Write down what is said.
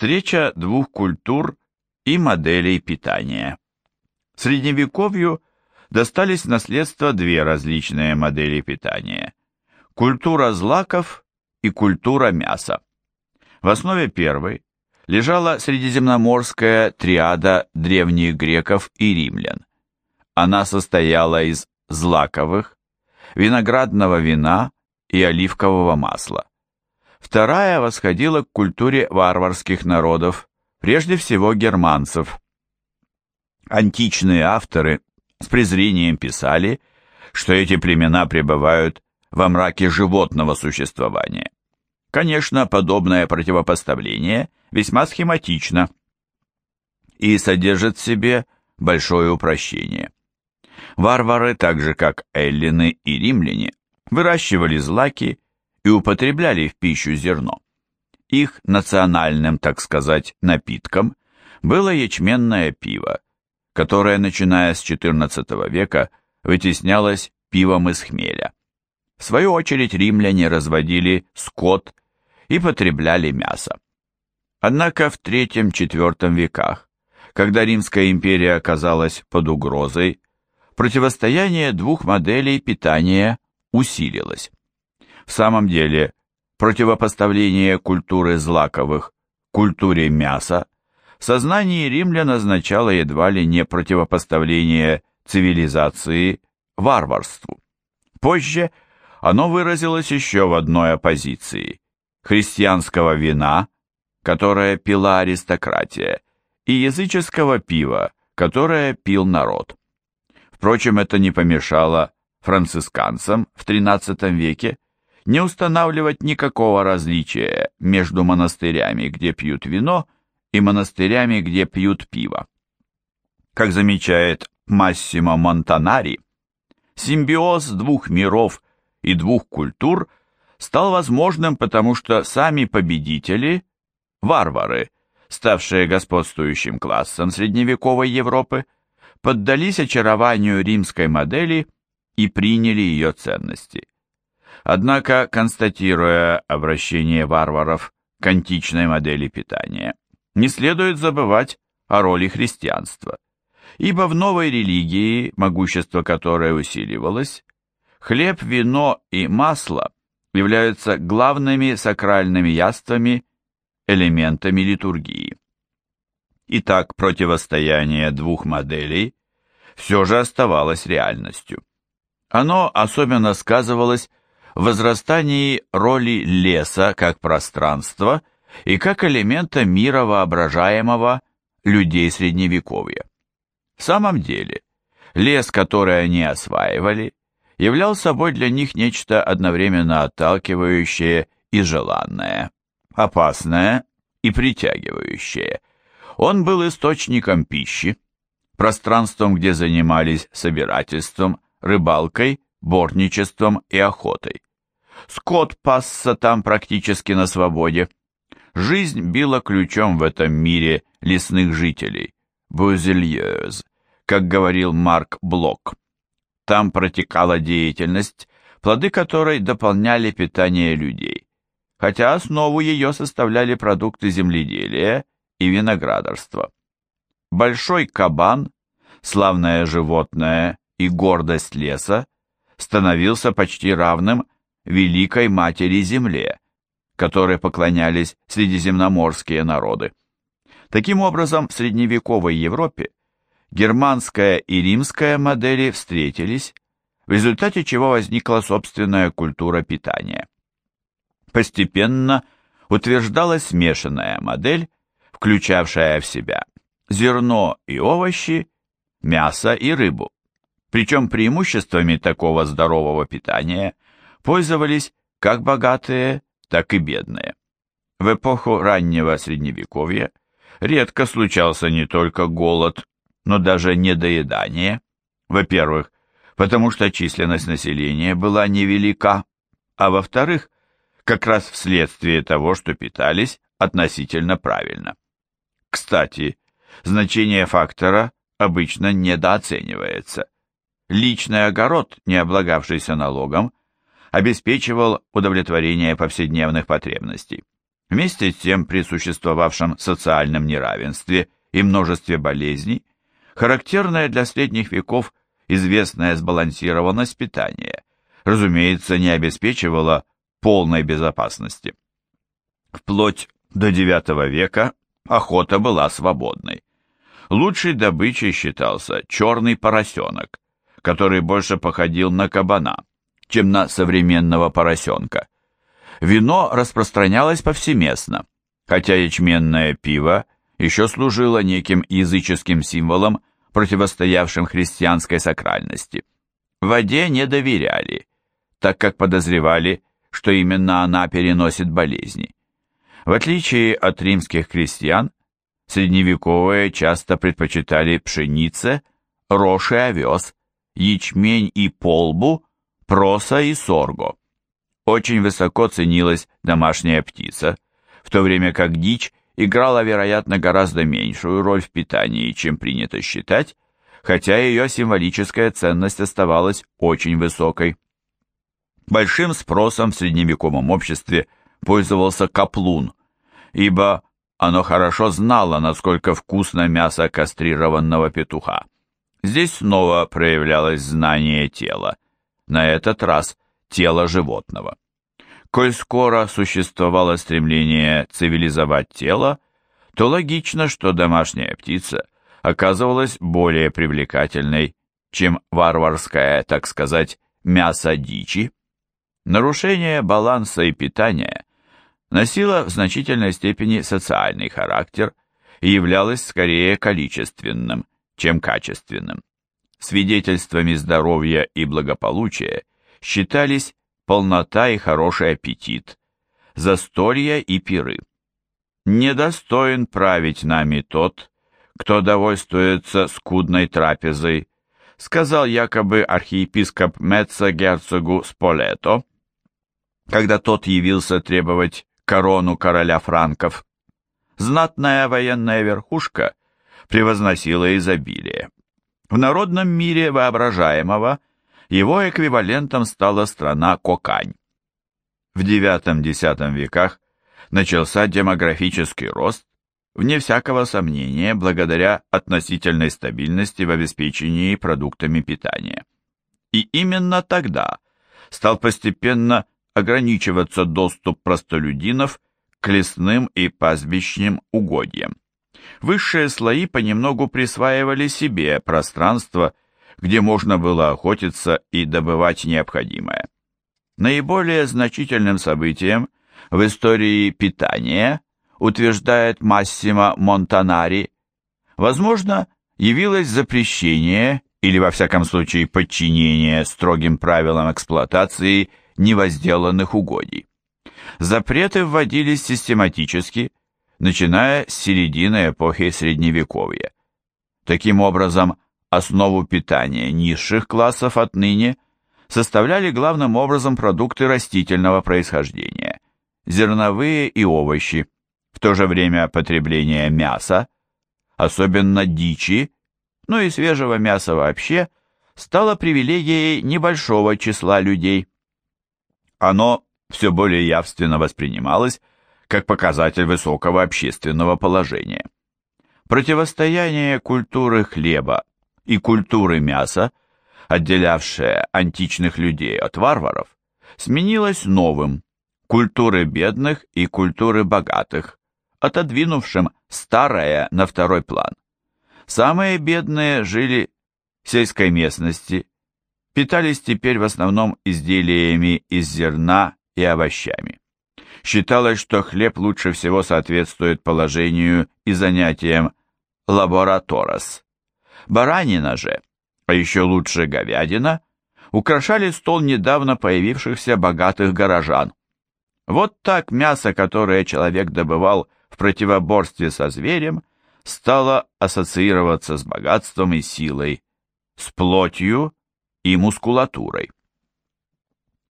Встреча двух культур и моделей питания. Средневековью достались в наследство две различные модели питания. Культура злаков и культура мяса. В основе первой лежала средиземноморская триада древних греков и римлян. Она состояла из злаковых, виноградного вина и оливкового масла. Вторая восходила к культуре варварских народов, прежде всего германцев. Античные авторы с презрением писали, что эти племена пребывают во мраке животного существования. Конечно, подобное противопоставление весьма схематично и содержит в себе большое упрощение. Варвары, так же как эллины и римляне, выращивали злаки и употребляли в пищу зерно. Их национальным, так сказать, напитком было ячменное пиво, которое, начиная с XIV века, вытеснялось пивом из хмеля. В свою очередь римляне разводили скот и потребляли мясо. Однако в III-IV веках, когда Римская империя оказалась под угрозой, противостояние двух моделей питания усилилось. В самом деле, противопоставление культуры злаковых культуре мяса в сознании римлян означало едва ли не противопоставление цивилизации варварству. Позже – оно выразилось еще в одной оппозиции – христианского вина, которое пила аристократия, и языческого пива, которое пил народ. Впрочем, это не помешало францисканцам в XIII веке не устанавливать никакого различия между монастырями, где пьют вино, и монастырями, где пьют пиво. Как замечает Массимо Монтанари, симбиоз двух миров и двух культур стал возможным, потому что сами победители, варвары, ставшие господствующим классом средневековой Европы, поддались очарованию римской модели и приняли ее ценности. Однако, констатируя обращение варваров к античной модели питания, не следует забывать о роли христианства, ибо в новой религии, могущество которой усиливалось, Хлеб, вино и масло являются главными сакральными яствами, элементами литургии. Итак, противостояние двух моделей все же оставалось реальностью. Оно особенно сказывалось возрастании роли леса как пространства и как элемента мира воображаемого людей Средневековья. В самом деле, лес, который они осваивали, являл собой для них нечто одновременно отталкивающее и желанное, опасное и притягивающее. Он был источником пищи, пространством, где занимались собирательством, рыбалкой, борничеством и охотой. Скот пасся там практически на свободе. Жизнь била ключом в этом мире лесных жителей, бузельёз, как говорил Марк Блок. Там протекала деятельность, плоды которой дополняли питание людей, хотя основу ее составляли продукты земледелия и виноградарства. Большой кабан, славное животное и гордость леса, становился почти равным великой матери земле, которой поклонялись средиземноморские народы. Таким образом, в средневековой Европе германская и римская модели встретились, в результате чего возникла собственная культура питания. Постепенно утверждалась смешанная модель, включавшая в себя зерно и овощи, мясо и рыбу. Причем преимуществами такого здорового питания пользовались как богатые, так и бедные. В эпоху раннего Средневековья редко случался не только голод, но даже недоедание. Во-первых, потому что численность населения была невелика, а во-вторых, как раз вследствие того, что питались относительно правильно. Кстати, значение фактора обычно недооценивается. Личный огород, не облагавшийся налогом, обеспечивал удовлетворение повседневных потребностей. Вместе с тем при существовавшем социальном неравенстве и множестве болезней, характерная для средних веков известная сбалансированность питания, разумеется, не обеспечивала полной безопасности. Вплоть до IX века охота была свободной. Лучшей добычей считался черный поросенок, который больше походил на кабана, чем на современного поросенка. Вино распространялось повсеместно, хотя ячменное пиво еще служило неким языческим символом, противостоявшим христианской сакральности. Воде не доверяли, так как подозревали, что именно она переносит болезни. В отличие от римских крестьян, средневековые часто предпочитали пшенице, рожь и овес, ячмень и полбу, проса и сорго. Очень высоко ценилась домашняя птица, в то время как дичь играла, вероятно, гораздо меньшую роль в питании, чем принято считать, хотя ее символическая ценность оставалась очень высокой. Большим спросом в средневековом обществе пользовался каплун, ибо оно хорошо знало, насколько вкусно мясо кастрированного петуха. Здесь снова проявлялось знание тела, на этот раз тело животного. Коль скоро существовало стремление цивилизовать тело, то логично, что домашняя птица оказывалась более привлекательной, чем варварское, так сказать, мясо дичи. Нарушение баланса и питания носило в значительной степени социальный характер и являлось скорее количественным, чем качественным. Свидетельствами здоровья и благополучия считались полнота и хороший аппетит, застолья и пиры. Недостоин править нами тот, кто довольствуется скудной трапезой, сказал якобы архиепископ Меца герцогу Сполето, когда тот явился требовать корону короля франков. Знатная военная верхушка превозносила изобилие. В народном мире воображаемого его эквивалентом стала страна Кокань. В IX-X веках начался демографический рост, вне всякого сомнения, благодаря относительной стабильности в обеспечении продуктами питания. И именно тогда стал постепенно ограничиваться доступ простолюдинов к лесным и пастбищным угодьям. Высшие слои понемногу присваивали себе пространство, где можно было охотиться и добывать необходимое. Наиболее значительным событием в истории питания, утверждает Массимо Монтанари, возможно, явилось запрещение или, во всяком случае, подчинение строгим правилам эксплуатации невозделанных угодий. Запреты вводились систематически, начиная с середины эпохи Средневековья. Таким образом, основу питания низших классов отныне составляли главным образом продукты растительного происхождения, зерновые и овощи, в то же время потребление мяса, особенно дичи, ну и свежего мяса вообще, стало привилегией небольшого числа людей оно все более явственно воспринималось как показатель высокого общественного положения. Противостояние культуры хлеба и культуры мяса, отделявшее античных людей от варваров, сменилось новым – культуры бедных и культуры богатых, отодвинувшим старое на второй план. Самые бедные жили в сельской местности, питались теперь в основном изделиями из зерна и овощами. Считалось, что хлеб лучше всего соответствует положению и занятиям лабораторос. Баранина же, а еще лучше говядина, украшали стол недавно появившихся богатых горожан. Вот так мясо, которое человек добывал в противоборстве со зверем, стало ассоциироваться с богатством и силой, с плотью и мускулатурой.